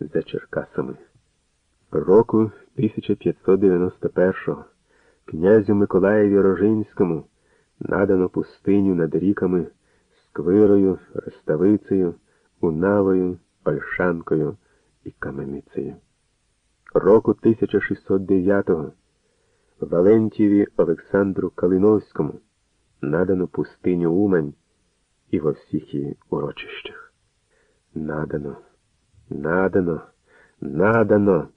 за Черкасами. Року 1591 го князю Миколаєві Рожинському надано пустиню над ріками Сквирою, Реставицею, Унавою, Ольшанкою і Каменицею. Року 1609-го Валентієві Олександру Калиновському надано пустиню Умань і во всіх її урочищах. Надано, надано, надано.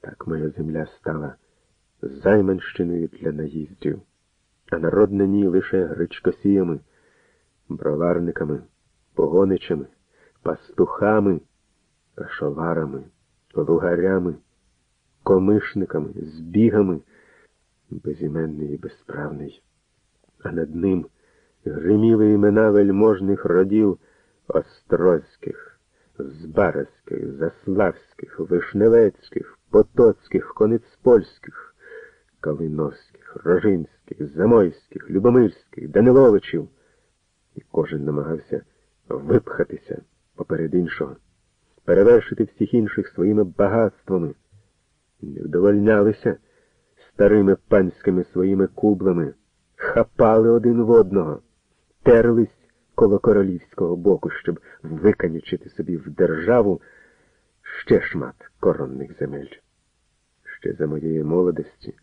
Так моя земля стала займанщиною для наїздів, а народ на ній лише гречкосіями, броварниками, погоничами, пастухами, кашоварами, лугарями, комишниками, збігами, безіменний і безправний. А над ним гриміли імена вельможних родів Острозьких, Збаразьких, Заславських, Вишневецьких, Потоцьких, Коницпольських, Калиновських, Рожинських, Замойських, Любомирських, Даниловичів. І кожен намагався випхатися поперед іншого, перевершити всіх інших своїми багатствами. Не вдовольнялися старими панськими своїми кублами, хапали один в одного, терлись коло королівського боку, щоб виканячити собі в державу ще шмат коронних земель. Ще за моєї молодості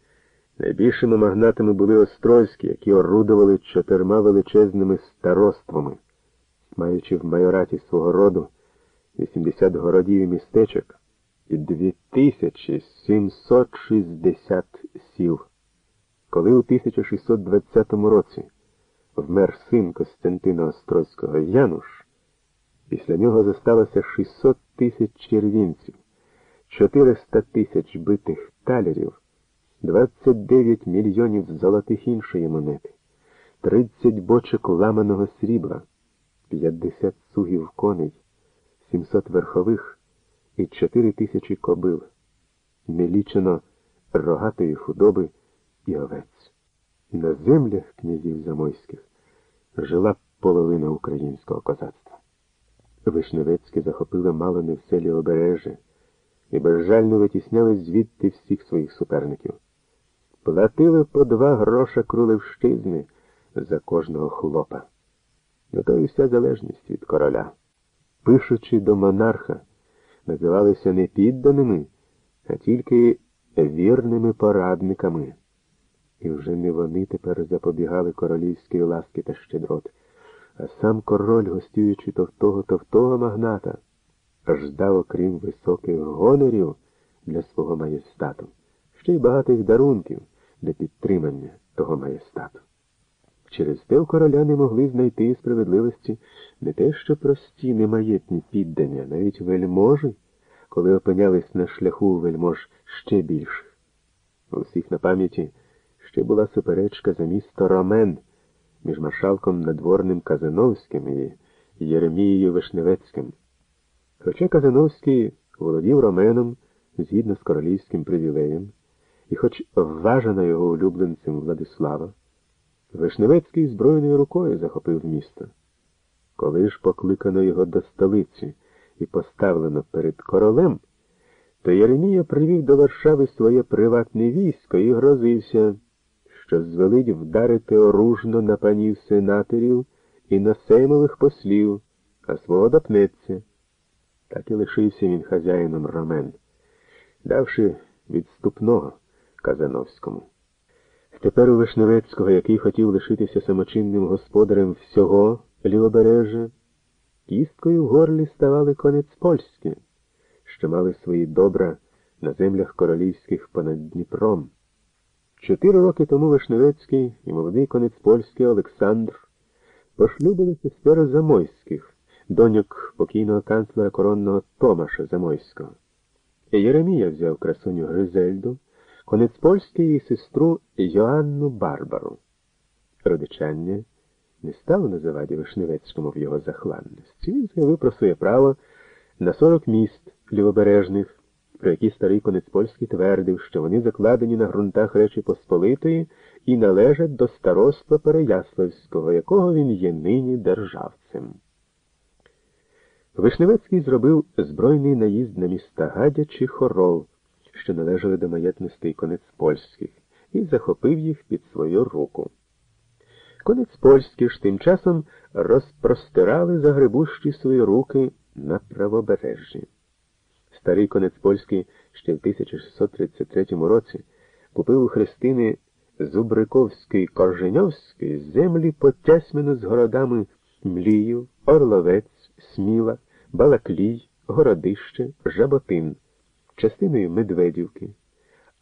найбільшими магнатами були острозькі, які орудували чотирма величезними староствами, маючи в майораті свого роду 80 городів і містечок і 2760 сіл. Коли у 1620 році вмер син Костянтина Острозького Януш, після нього зосталося 600 тисяч червінців, 400 тисяч битих талерів, 29 мільйонів золотих іншої монети, 30 бочок ламаного срібла, 50 сугів коней, 700 верхових і 4 тисячі кобил, нелічено рогатої худоби і овець. На землях князів Замойських жила половина українського козацтва. Вишневецькі захопили мало не в селі обережжя і безжально витісняли звідти всіх своїх суперників. Платили по два гроша крулевщизни за кожного хлопа. На то і вся залежність від короля. Пишучи до монарха, називалися не підданими, а тільки вірними порадниками. І вже не вони тепер запобігали королівської ласки та щедрот, а сам король, гостюючи то в того, то в магната, ждав, окрім високих гонорів для свого маєстату, ще й багатих дарунків для підтримання того маєстату. Через те у короля не могли знайти справедливості не те, що прості, немаєтні піддання, навіть вельможі, коли опинялись на шляху вельмож ще більших. У всіх на пам'яті ще була суперечка за місто Ромен між маршалком надворним Казановським і Єремією Вишневецьким. Хоча Казановський володів Роменом згідно з королівським привілеєм, і хоч вважано його улюбленцем Владислава, Вишневецький збройною рукою захопив місто. Коли ж покликано його до столиці і поставлено перед королем, то Єремія привів до Варшави своє приватне військо і грозився що звелить вдарити оружно на панів сенаторів і на сеймових послів, а свого допнеться. Так і лишився він хазяїном Ромен, давши відступного Казановському. Тепер у Вишневецького, який хотів лишитися самочинним господарем всього лівобережжя, кісткою в горлі ставали конець польські, що мали свої добра на землях королівських понад Дніпром. Чотири роки тому Вишневецький і молодий конець польський Олександр пошлюбили сестер Замойських, доньок покійного канцлера коронного Томаша Замойського. Єремія взяв красуню Гризельду, конець польський і сестру Йоанну Барбару. Родичання не стало на заваді Вишневецькому в його захланності. Він заявив про своє право на сорок міст лівобережних про які старий конець польський твердив, що вони закладені на ґрунтах Речі Посполитої і належать до староства Переяславського, якого він є нині державцем. Вишневецький зробив збройний наїзд на міста Гадя чи Хорол, що належали до маєтностей конець польських, і захопив їх під свою руку. Конець польські ж тим часом розпростирали загребущі свої руки на правобережжі. Старий конець польський ще в 1633 році купив у Христини Зубриковський Корженьовський землі потясмено з городами Мліїв, Орловець, Сміла, Балаклій, Городище, Жаботин, частиною Медведівки.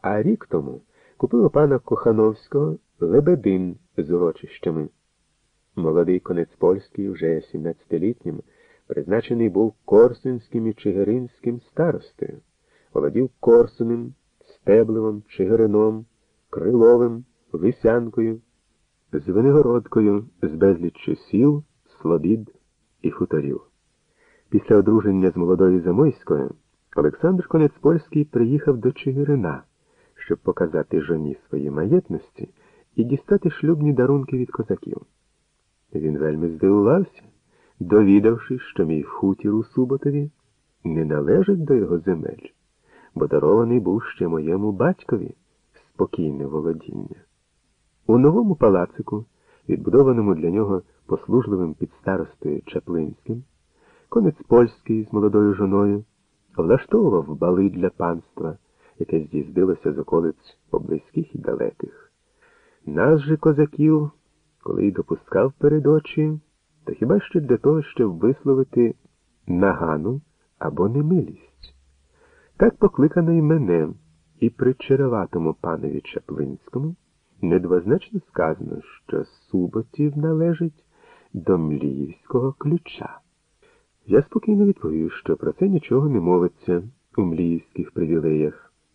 А рік тому купив у пана Кохановського Лебедин з урочищами. Молодий конець польський, вже 17-літнім, призначений був Корсунським і Чигиринським старостою, володів Корсунем, Стеблевом, Чигирином, Криловим, Лисянкою, Звенигородкою з безліччю сіл, слобід і хуторів. Після одруження з молодою Замойською Олександр Конець Польський приїхав до Чигирина, щоб показати жоні свої маєтності і дістати шлюбні дарунки від козаків. Він вельми здивувався, довідавшись, що мій хутір у Суботові не належить до його земель, бо дарований був ще моєму батькові спокійне володіння. У новому палацику, відбудованому для нього послужливим підстаростою Чаплинським, конець польський з молодою жоною влаштовував бали для панства, яке з'їздилося з околиць поблизьких і далеких. Нас же козаків, коли й допускав перед очі, то хіба що для того, щоб висловити нагану або немилість. Так покликано й мене, і при череватому панові Чаплинському недвозначно сказано, що Суботів належить до Мліївського ключа. Я спокійно відповів, що про це нічого не мовиться у мліївських привілеях.